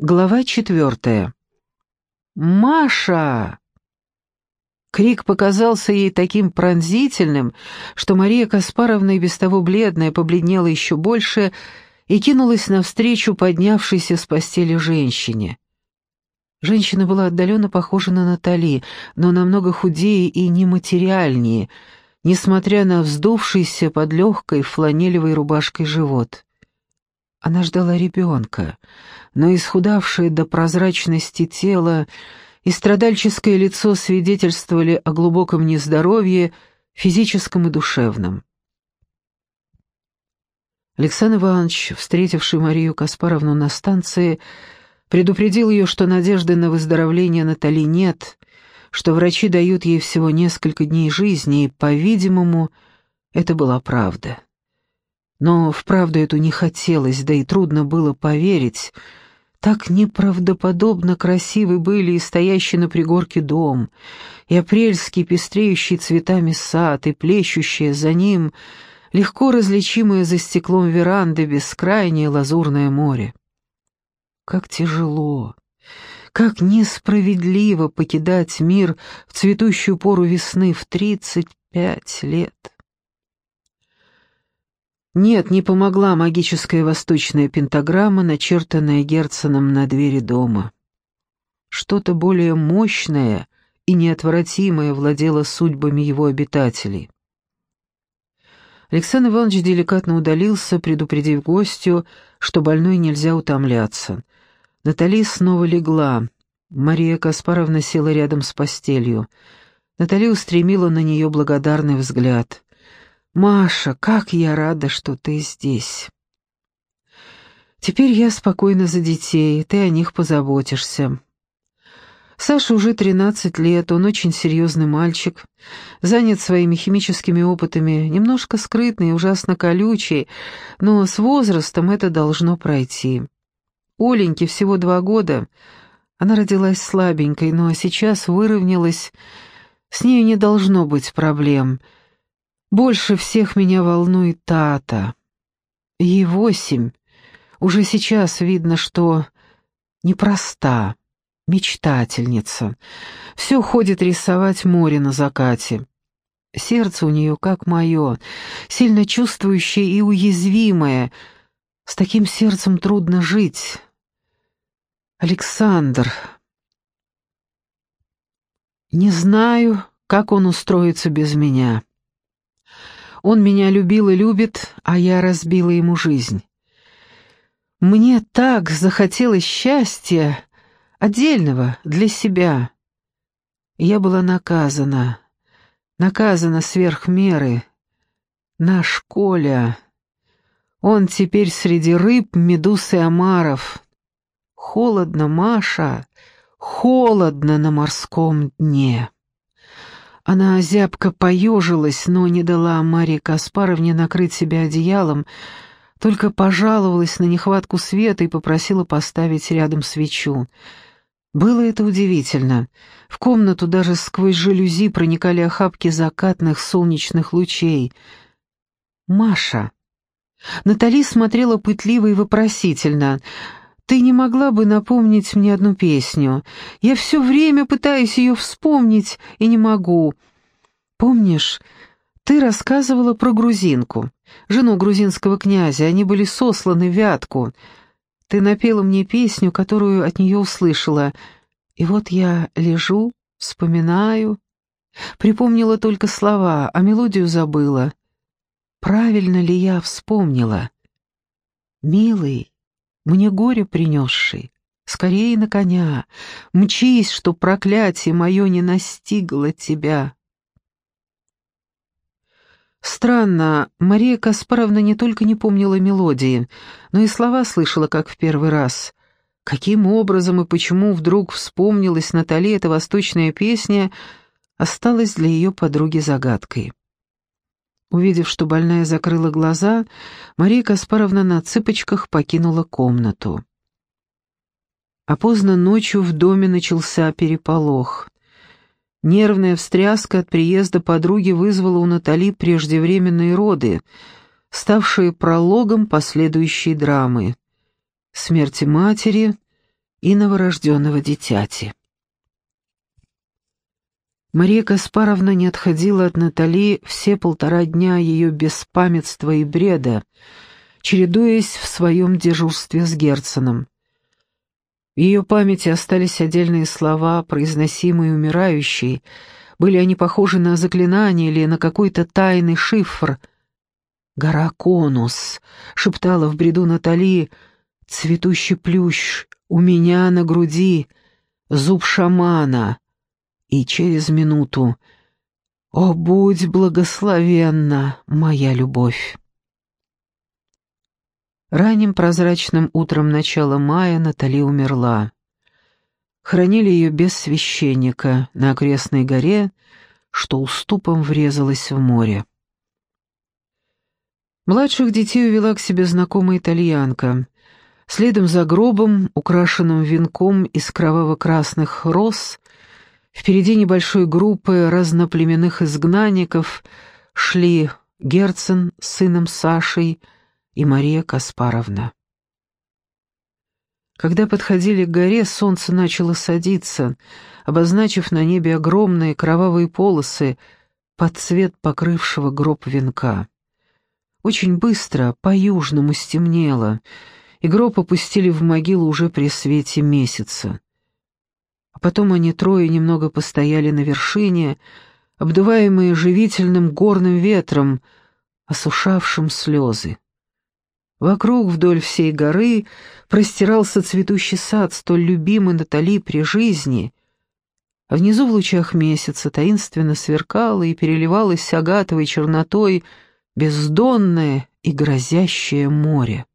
Глава четвертая. «Маша!» Крик показался ей таким пронзительным, что Мария Каспаровна, и без того бледная, побледнела еще больше и кинулась навстречу поднявшейся с постели женщине. Женщина была отдаленно похожа на Натали, но намного худее и нематериальнее, несмотря на вздувшийся под легкой фланелевой рубашкой живот. Она ждала ребенка, но исхудавшее до прозрачности тело и страдальческое лицо свидетельствовали о глубоком нездоровье, физическом и душевном. Александр Иванович, встретивший Марию Каспаровну на станции, предупредил ее, что надежды на выздоровление Натали нет, что врачи дают ей всего несколько дней жизни, и, по-видимому, это была правда. Но в правду эту не хотелось, да и трудно было поверить. Так неправдоподобно красивы были и стоящий на пригорке дом, и апрельский пестреющий цветами сад, и плещущее за ним, легко различимое за стеклом веранды бескрайнее лазурное море. Как тяжело, как несправедливо покидать мир в цветущую пору весны в тридцать пять лет. Нет, не помогла магическая восточная пентаграмма, начертанная Герценом на двери дома. Что-то более мощное и неотвратимое владело судьбами его обитателей. Александр Иванович деликатно удалился, предупредив гостю, что больной нельзя утомляться. Натали снова легла. Мария Каспаровна села рядом с постелью. Натали устремила на нее благодарный взгляд. «Маша, как я рада, что ты здесь!» «Теперь я спокойна за детей, ты о них позаботишься». Саша уже 13 лет, он очень серьезный мальчик, занят своими химическими опытами, немножко скрытный, ужасно колючий, но с возрастом это должно пройти. Оленьке всего два года, она родилась слабенькой, но сейчас выровнялась, с нею не должно быть проблем — больше всех меня волнует Тата. Ей восемь. Уже сейчас видно, что непроста, мечтательница. Все ходит рисовать море на закате. Сердце у нее, как мое, сильно чувствующее и уязвимое. С таким сердцем трудно жить. Александр. Не знаю, как он устроится без меня. Он меня любил и любит, а я разбила ему жизнь. Мне так захотелось счастья, отдельного, для себя. Я была наказана, наказана сверх меры. Наш Коля, он теперь среди рыб, медуз и омаров. Холодно, Маша, холодно на морском дне. Она зябко поежилась, но не дала Марии Каспаровне накрыть себя одеялом, только пожаловалась на нехватку света и попросила поставить рядом свечу. Было это удивительно. В комнату даже сквозь жалюзи проникали охапки закатных солнечных лучей. «Маша!» Натали смотрела пытливо и вопросительно. «Ты не могла бы напомнить мне одну песню? Я все время пытаюсь ее вспомнить и не могу. Помнишь, ты рассказывала про грузинку, жену грузинского князя, они были сосланы в Вятку. Ты напела мне песню, которую от нее услышала. И вот я лежу, вспоминаю. Припомнила только слова, а мелодию забыла. Правильно ли я вспомнила? Милый, мне горе принесший, скорее на коня, мчись, что проклятие мое не настигло тебя. Странно, Мария Каспаровна не только не помнила мелодии, но и слова слышала, как в первый раз. Каким образом и почему вдруг вспомнилась Натали эта восточная песня, осталась для ее подруги загадкой. Увидев, что больная закрыла глаза, Мария Каспаровна на цыпочках покинула комнату. А поздно ночью в доме начался переполох. Нервная встряска от приезда подруги вызвала у Натали преждевременные роды, ставшие прологом последующей драмы. Смерти матери, и новорожденного дитяти. Мария Каспаровна не отходила от Натали все полтора дня ее беспамятства и бреда, чередуясь в своем дежурстве с Герценом. В ее памяти остались отдельные слова, произносимые умирающей, были они похожи на заклинание или на какой-то тайный шифр. «Гора Конус», — шептала в бреду Натали, — «цветущий плющ у меня на груди, зуб шамана». И через минуту «О, будь благословенна, моя любовь!» Ранним прозрачным утром начала мая Натали умерла. Хранили ее без священника на окрестной горе, что уступом врезалась в море. Младших детей увела к себе знакомая итальянка. Следом за гробом, украшенным венком из кроваво-красных роз, впереди небольшой группы разноплеменных изгнанников шли Герцен с сыном Сашей и Мария Каспаровна. Когда подходили к горе, солнце начало садиться, обозначив на небе огромные кровавые полосы под цвет покрывшего гроб венка. Очень быстро, по-южному стемнело, и гроб опустили в могилу уже при свете месяца. А потом они трое немного постояли на вершине, обдуваемые живительным горным ветром, осушавшим слезы. Вокруг вдоль всей горы простирался цветущий сад, столь любимый Натали при жизни, а внизу в лучах месяца таинственно сверкало и переливалось агатовой чернотой бездонное и грозящее море.